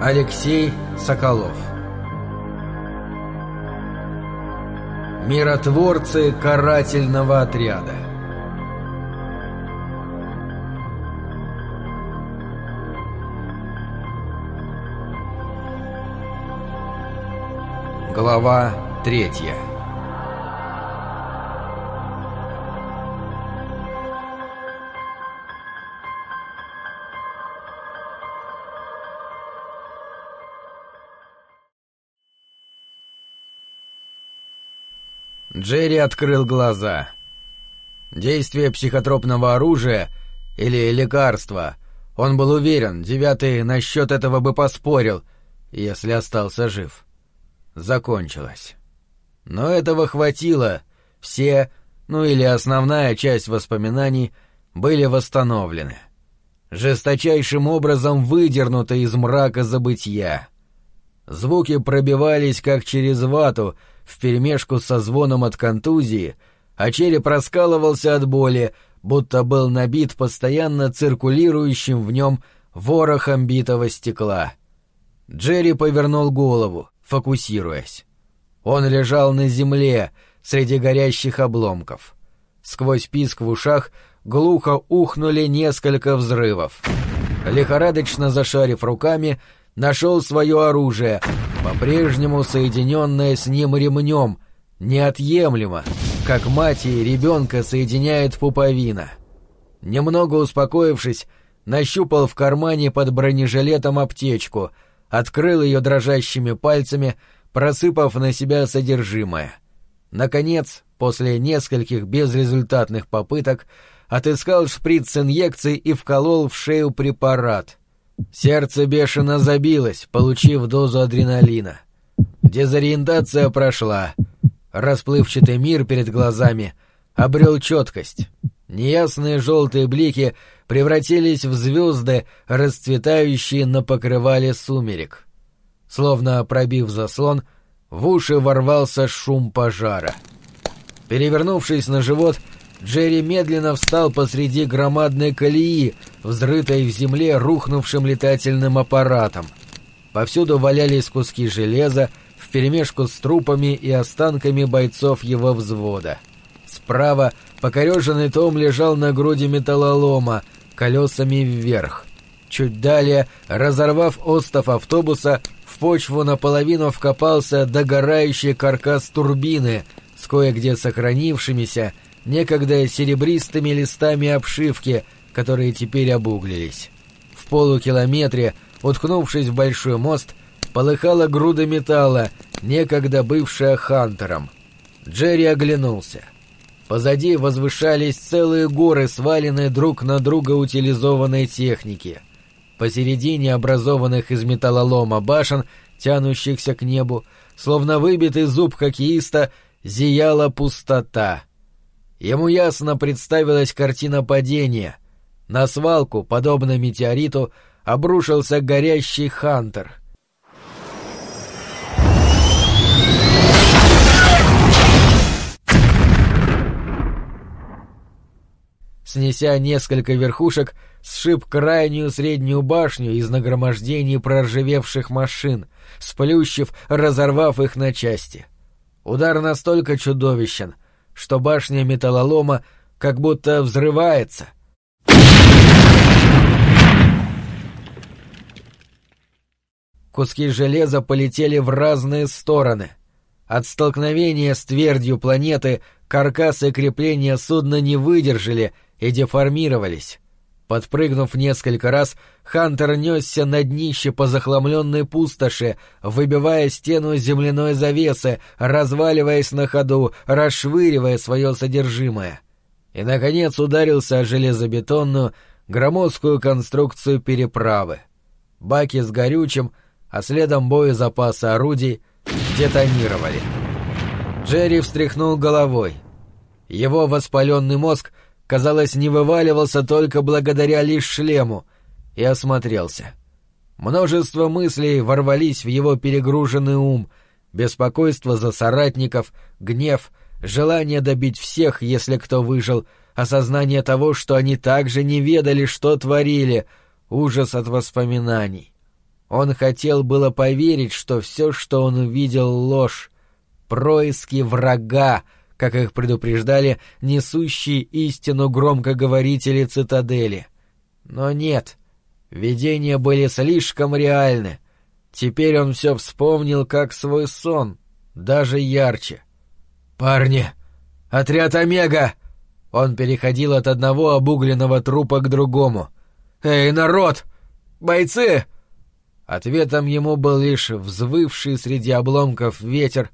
Алексей Соколов. Миротворцы карательного отряда. Глава третья Джерри открыл глаза. Действие психотропного оружия или лекарства, он был уверен, девятый насчет этого бы поспорил, если остался жив. Закончилось. Но этого хватило. Все, ну или основная часть воспоминаний, были восстановлены. Жесточайшим образом выдернуты из мрака забытья. Звуки пробивались как через вату, вперемешку со звоном от контузии, а череп раскалывался от боли, будто был набит постоянно циркулирующим в нем ворохом битого стекла. Джерри повернул голову, фокусируясь. Он лежал на земле, среди горящих обломков. Сквозь писк в ушах глухо ухнули несколько взрывов. Лихорадочно зашарив руками, нашел свое оружие, по-прежнему соединенное с ним ремнем, неотъемлемо, как мать и ребенка соединяет пуповина. Немного успокоившись, нащупал в кармане под бронежилетом аптечку, открыл ее дрожащими пальцами, просыпав на себя содержимое. Наконец, после нескольких безрезультатных попыток, отыскал шприц с инъекцией и вколол в шею препарат. Сердце бешено забилось, получив дозу адреналина. Дезориентация прошла. Расплывчатый мир перед глазами обрел четкость. Неясные желтые блики превратились в звезды, расцветающие на покрывале сумерек. Словно пробив заслон, в уши ворвался шум пожара. Перевернувшись на живот, Джерри медленно встал посреди громадной колеи, взрытой в земле рухнувшим летательным аппаратом. Повсюду валялись куски железа, вперемешку с трупами и останками бойцов его взвода. Справа покореженный том лежал на груди металлолома, колесами вверх. Чуть далее, разорвав остов автобуса, в почву наполовину вкопался догорающий каркас турбины с кое-где сохранившимися, некогда серебристыми листами обшивки, которые теперь обуглились. В полукилометре, уткнувшись в большой мост, полыхала груда металла, некогда бывшая Хантером. Джерри оглянулся. Позади возвышались целые горы, сваленные друг на друга утилизованной техники. Посередине образованных из металлолома башен, тянущихся к небу, словно выбитый зуб хоккеиста, зияла пустота — Ему ясно представилась картина падения. На свалку, подобно метеориту, обрушился горящий Хантер. Снеся несколько верхушек, сшиб крайнюю среднюю башню из нагромождений проржавевших машин, сплющив, разорвав их на части. Удар настолько чудовищен — что башня металлолома как будто взрывается. Куски железа полетели в разные стороны. От столкновения с твердью планеты каркасы крепления судна не выдержали и деформировались. Подпрыгнув несколько раз, Хантер несся на днище по захламленной пустоши, выбивая стену земляной завесы, разваливаясь на ходу, расшвыривая свое содержимое. И, наконец, ударился о железобетонную, громоздкую конструкцию переправы. Баки с горючим, а следом боезапасы орудий детонировали. Джерри встряхнул головой. Его воспаленный мозг — казалось, не вываливался только благодаря лишь шлему, и осмотрелся. Множество мыслей ворвались в его перегруженный ум, беспокойство за соратников, гнев, желание добить всех, если кто выжил, осознание того, что они также не ведали, что творили, ужас от воспоминаний. Он хотел было поверить, что все, что он увидел, — ложь, происки врага, как их предупреждали несущие истину громкоговорители цитадели. Но нет, видения были слишком реальны. Теперь он все вспомнил как свой сон, даже ярче. «Парни! Отряд Омега!» Он переходил от одного обугленного трупа к другому. «Эй, народ! Бойцы!» Ответом ему был лишь взвывший среди обломков ветер,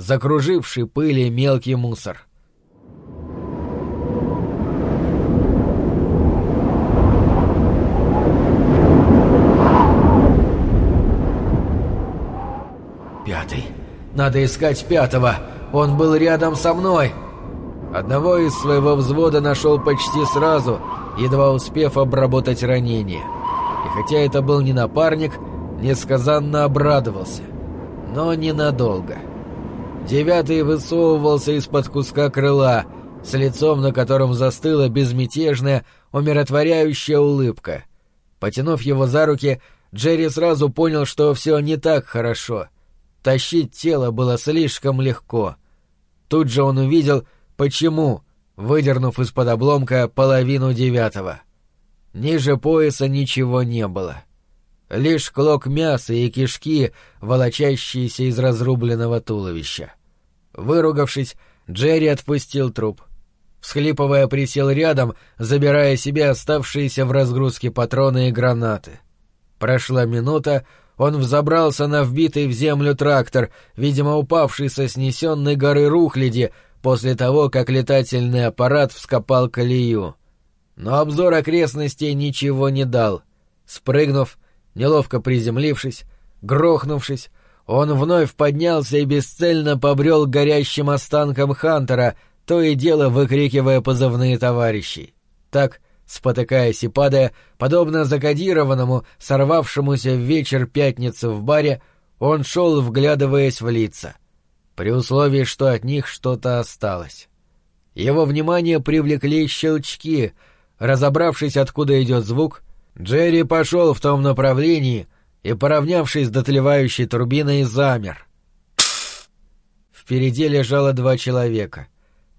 закруживший пыли мелкий мусор. «Пятый! Надо искать пятого! Он был рядом со мной!» Одного из своего взвода нашел почти сразу, едва успев обработать ранение. И хотя это был не напарник, несказанно обрадовался. Но ненадолго. Девятый высовывался из-под куска крыла, с лицом, на котором застыла безмятежная, умиротворяющая улыбка. Потянув его за руки, Джерри сразу понял, что все не так хорошо. Тащить тело было слишком легко. Тут же он увидел, почему, выдернув из-под обломка половину девятого. Ниже пояса ничего не было. — лишь клок мяса и кишки, волочащиеся из разрубленного туловища. Выругавшись, Джерри отпустил труп. Всхлипывая, присел рядом, забирая себе оставшиеся в разгрузке патроны и гранаты. Прошла минута, он взобрался на вбитый в землю трактор, видимо, упавший со снесенной горы Рухляди, после того, как летательный аппарат вскопал колею. Но обзор окрестностей ничего не дал. Спрыгнув, Неловко приземлившись, грохнувшись, он вновь поднялся и бесцельно побрел горящим останкам Хантера, то и дело выкрикивая позывные товарищей. Так, спотыкаясь и падая, подобно закодированному, сорвавшемуся в вечер пятницы в баре, он шел, вглядываясь в лица, при условии, что от них что-то осталось. Его внимание привлекли щелчки. Разобравшись, откуда идет звук, Джерри пошел в том направлении и, поравнявшись с дотлевающей турбиной, замер. Впереди лежало два человека.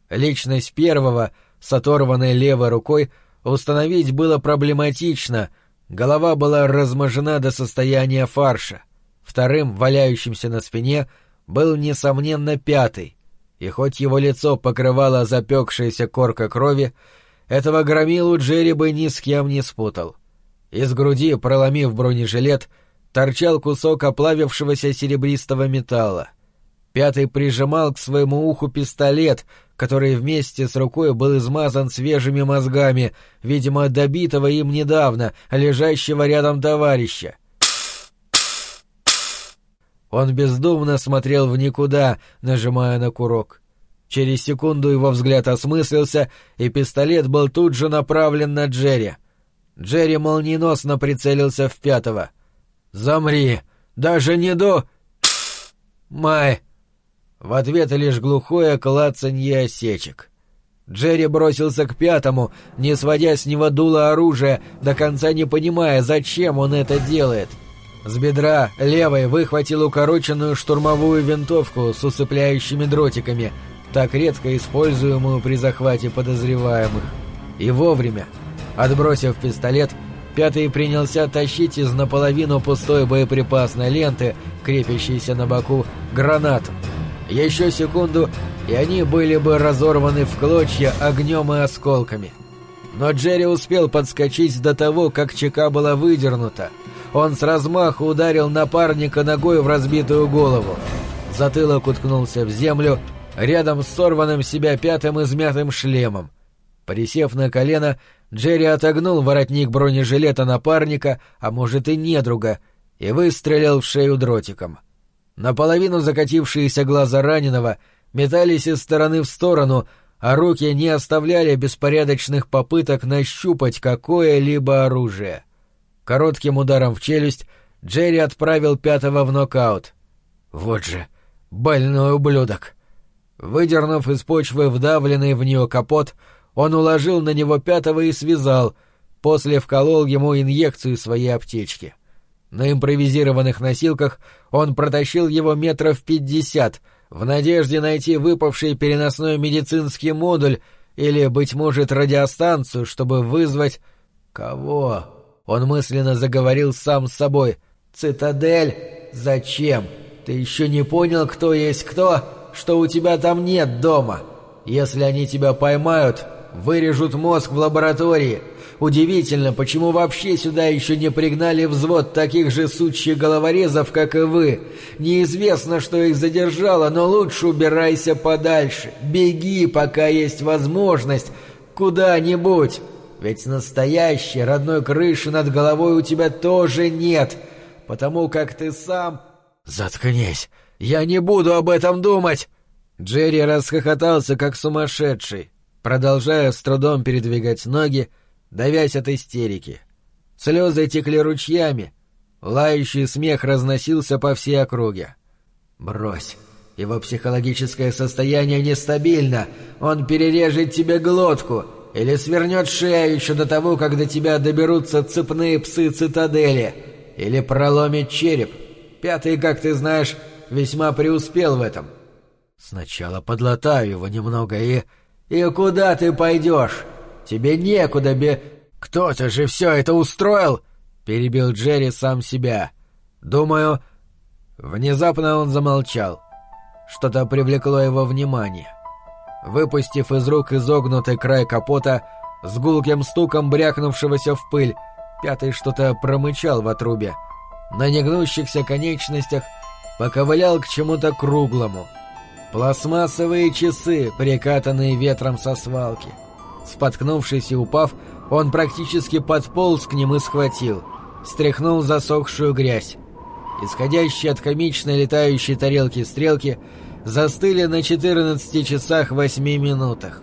Личность первого, с оторванной левой рукой, установить было проблематично, голова была разможена до состояния фарша. Вторым, валяющимся на спине, был, несомненно, пятый, и хоть его лицо покрывало запекшаяся корка крови, этого громилу Джерри бы ни с кем не спутал. Из груди, проломив бронежилет, торчал кусок оплавившегося серебристого металла. Пятый прижимал к своему уху пистолет, который вместе с рукой был измазан свежими мозгами, видимо, добитого им недавно, лежащего рядом товарища. Он бездумно смотрел в никуда, нажимая на курок. Через секунду его взгляд осмыслился, и пистолет был тут же направлен на Джерри. Джерри молниеносно прицелился в пятого. «Замри! Даже не до...» «Май!» В ответ лишь глухое клацанье осечек. Джерри бросился к пятому, не сводя с него дуло оружия, до конца не понимая, зачем он это делает. С бедра левой выхватил укороченную штурмовую винтовку с усыпляющими дротиками, так редко используемую при захвате подозреваемых. И вовремя, Отбросив пистолет, пятый принялся тащить из наполовину пустой боеприпасной ленты, крепящейся на боку, гранату. Еще секунду, и они были бы разорваны в клочья огнем и осколками. Но Джерри успел подскочить до того, как чека была выдернута. Он с размаху ударил напарника ногой в разбитую голову. Затылок уткнулся в землю, рядом с сорванным себя пятым измятым шлемом. Присев на колено, Джерри отогнул воротник бронежилета напарника, а может и недруга, и выстрелил в шею дротиком. Наполовину закатившиеся глаза раненого метались из стороны в сторону, а руки не оставляли беспорядочных попыток нащупать какое-либо оружие. Коротким ударом в челюсть Джерри отправил пятого в нокаут. Вот же, больной ублюдок! Выдернув из почвы вдавленный в нее капот, он уложил на него пятого и связал, после вколол ему инъекцию своей аптечки. На импровизированных носилках он протащил его метров пятьдесят, в надежде найти выпавший переносной медицинский модуль или, быть может, радиостанцию, чтобы вызвать... Кого? Он мысленно заговорил сам с собой. «Цитадель? Зачем? Ты еще не понял, кто есть кто, что у тебя там нет дома? Если они тебя поймают, вырежут мозг в лаборатории. Удивительно, почему вообще сюда еще не пригнали взвод таких же сучьих головорезов, как и вы. Неизвестно, что их задержало, но лучше убирайся подальше. Беги, пока есть возможность, куда-нибудь. Ведь настоящей родной крыши над головой у тебя тоже нет, потому как ты сам... «Заткнись! Я не буду об этом думать!» Джерри расхохотался, как сумасшедший, продолжая с трудом передвигать ноги, давясь от истерики. Слезы текли ручьями, лающий смех разносился по всей округе. «Брось!» Его психологическое состояние нестабильно. Он перережет тебе глотку или свернет шею еще до того, как до тебя доберутся цепные псы цитадели, или проломит череп. Пятый, как ты знаешь, весьма преуспел в этом. Сначала подлатаю его немного и... И куда ты пойдешь? Тебе некуда бе... Кто-то же все это устроил? Перебил Джерри сам себя. Думаю... Внезапно он замолчал. Что-то привлекло его внимание. Выпустив из рук изогнутый край капота, с гулким стуком брякнувшегося в пыль, пятый что-то промычал в отрубе. На негнущихся конечностях поковылял к чему-то круглому. Пластмассовые часы, прикатанные ветром со свалки. Споткнувшись и упав, он практически подполз к ним и схватил. Стряхнул засохшую грязь. Исходящие от комичной летающей тарелки стрелки застыли на 14 часах 8 минутах.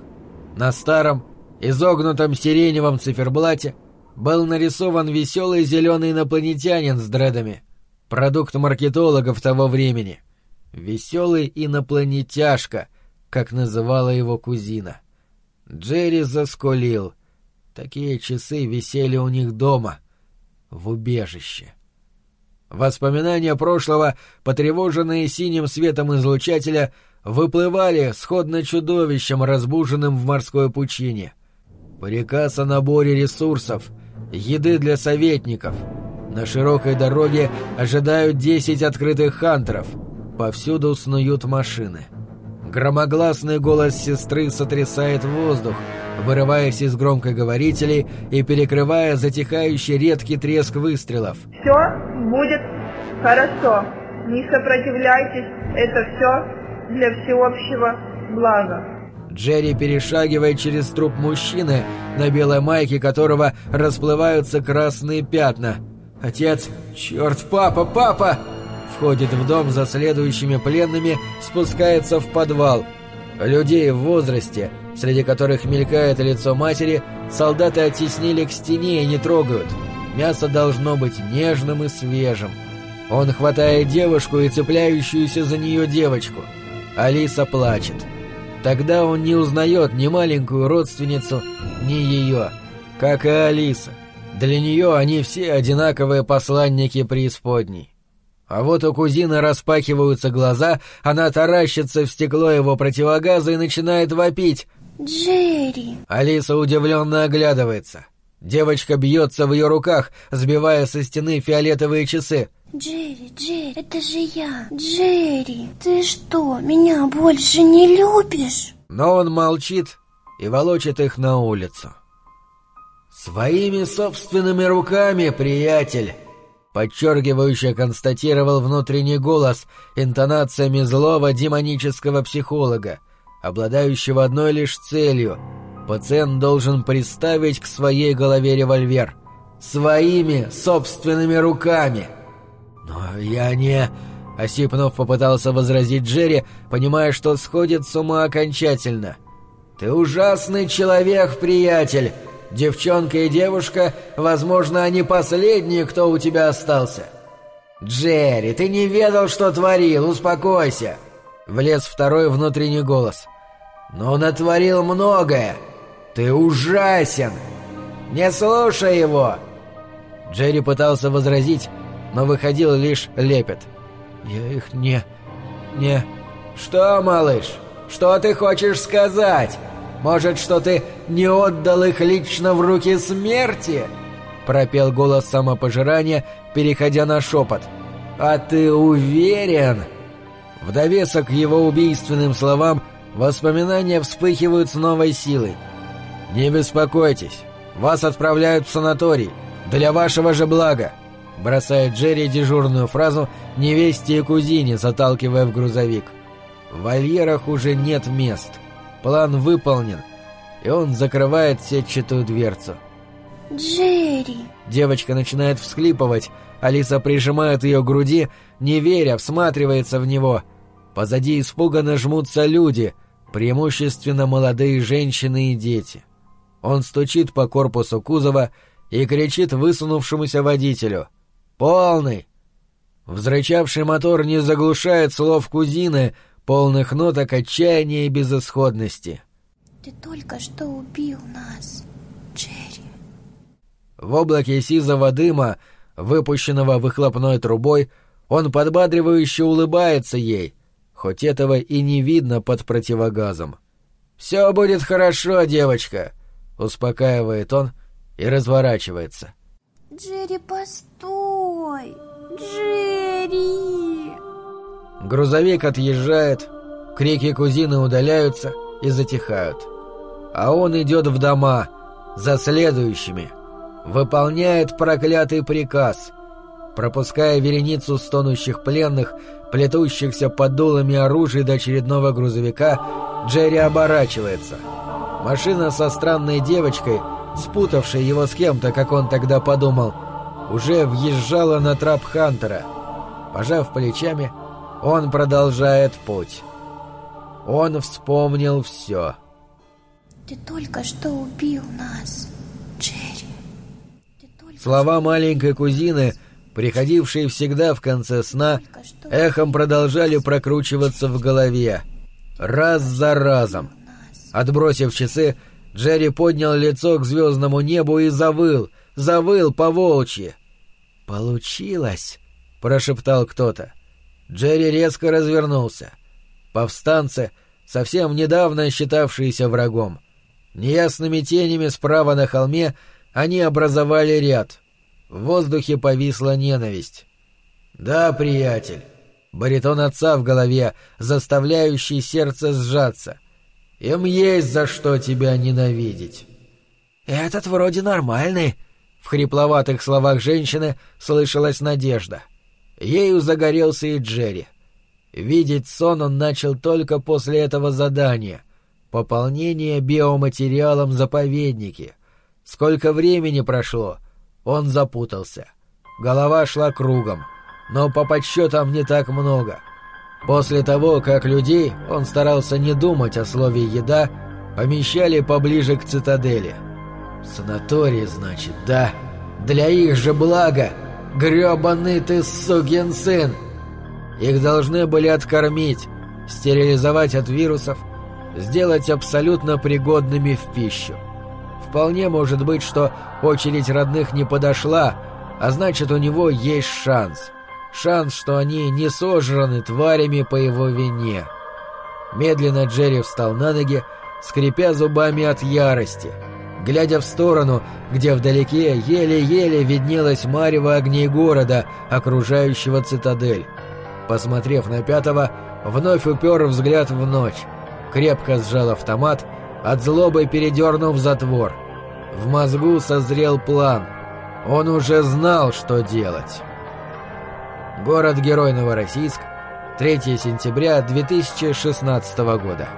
На старом, изогнутом сиреневом циферблате был нарисован веселый зеленый инопланетянин с дредами. Продукт маркетологов того времени. Веселый инопланетяшка, как называла его кузина. Джерри заскулил. Такие часы висели у них дома, в убежище. Воспоминания прошлого, потревоженные синим светом излучателя, выплывали сходно чудовищем, разбуженным в морской пучине. Приказ о наборе ресурсов, еды для советников. На широкой дороге ожидают десять открытых хантеров. Повсюду снуют машины. Громогласный голос сестры сотрясает воздух, вырываясь из громкоговорителей и перекрывая затихающий редкий треск выстрелов. «Все будет хорошо. Не сопротивляйтесь. Это все для всеобщего блага». Джерри перешагивает через труп мужчины, на белой майке которого расплываются красные пятна. Отец, черт, папа, папа! Входит в дом за следующими пленными, спускается в подвал. Людей в возрасте, среди которых мелькает лицо матери, солдаты оттеснили к стене и не трогают. Мясо должно быть нежным и свежим. Он хватает девушку и цепляющуюся за нее девочку. Алиса плачет. Тогда он не узнает ни маленькую родственницу, ни ее, как и Алиса. Для нее они все одинаковые посланники преисподней. А вот у кузины распахиваются глаза, она таращится в стекло его противогаза и начинает вопить. «Джерри!» Алиса удивленно оглядывается. Девочка бьется в ее руках, сбивая со стены фиолетовые часы. «Джерри, Джерри, это же я! Джерри, ты что, меня больше не любишь?» Но он молчит и волочит их на улицу. «Своими собственными руками, приятель!» Подчеркивающе констатировал внутренний голос интонациями злого демонического психолога, обладающего одной лишь целью — пациент должен приставить к своей голове револьвер. «Своими собственными руками!» «Но я не...» — Осипнов попытался возразить Джерри, понимая, что сходит с ума окончательно. «Ты ужасный человек, приятель! Девчонка и девушка, возможно, они последние, кто у тебя остался. Джерри, ты не ведал, что творил, успокойся. Влез второй внутренний голос. Но натворил многое. Ты ужасен. Не слушай его. Джерри пытался возразить, но выходил лишь лепет. «Я их не... не...» «Что, малыш? Что ты хочешь сказать? Может, что ты не отдал их лично в руки смерти?» Пропел голос самопожирания, переходя на шепот. «А ты уверен?» В довесок к его убийственным словам воспоминания вспыхивают с новой силой. «Не беспокойтесь, вас отправляют в санаторий, для вашего же блага», бросает Джерри дежурную фразу невесте и кузине, заталкивая в грузовик. В вольерах уже нет мест. План выполнен, и он закрывает сетчатую дверцу. Джерри! Девочка начинает всхлипывать, Алиса прижимает ее к груди, не веря, всматривается в него. Позади испуганно жмутся люди, преимущественно молодые женщины и дети. Он стучит по корпусу кузова и кричит высунувшемуся водителю. «Полный!» Взрычавший мотор не заглушает слов кузины, полных ноток отчаяния и безысходности. Ты только что убил нас, Джерри. В облаке сизого дыма, выпущенного выхлопной трубой, он подбадривающе улыбается ей, хоть этого и не видно под противогазом. «Все будет хорошо, девочка», — успокаивает он и разворачивается. Джерри, постой! Джерри! Грузовик отъезжает, крики кузины удаляются и затихают. А он идет в дома, за следующими. Выполняет проклятый приказ. Пропуская вереницу стонущих пленных, плетущихся под дулами оружия до очередного грузовика, Джерри оборачивается. Машина со странной девочкой, спутавшей его с кем-то, как он тогда подумал, уже въезжала на трап Хантера. Пожав плечами, он продолжает путь. Он вспомнил все. Ты только что убил нас, Джерри. Слова маленькой кузины, приходившие всегда в конце сна, эхом продолжали прокручиваться в голове. Раз за разом. Отбросив часы, Джерри поднял лицо к звездному небу и завыл, завыл по волчьи. «Получилось!» — прошептал кто-то. Джерри резко развернулся. Повстанцы, совсем недавно считавшиеся врагом. Неясными тенями справа на холме они образовали ряд. В воздухе повисла ненависть. «Да, приятель», — баритон отца в голове, заставляющий сердце сжаться. «Им есть за что тебя ненавидеть». «Этот вроде нормальный», — в хрипловатых словах женщины слышалась надежда. — Ею загорелся и Джерри. Видеть сон он начал только после этого задания. Пополнение биоматериалом заповедники. Сколько времени прошло, он запутался. Голова шла кругом, но по подсчетам не так много. После того, как людей, он старался не думать о слове «еда», помещали поближе к цитадели. «Санаторий, значит, да? Для их же блага!» Грёбаный ты сукин сын!» Их должны были откормить, стерилизовать от вирусов, сделать абсолютно пригодными в пищу. Вполне может быть, что очередь родных не подошла, а значит, у него есть шанс. Шанс, что они не сожраны тварями по его вине. Медленно Джерри встал на ноги, скрипя зубами от ярости — глядя в сторону, где вдалеке еле-еле виднелась марево огней города, окружающего цитадель. Посмотрев на пятого, вновь упер взгляд в ночь, крепко сжал автомат, от злобы передернув затвор. В мозгу созрел план. Он уже знал, что делать. Город-герой Новороссийск, 3 сентября 2016 года.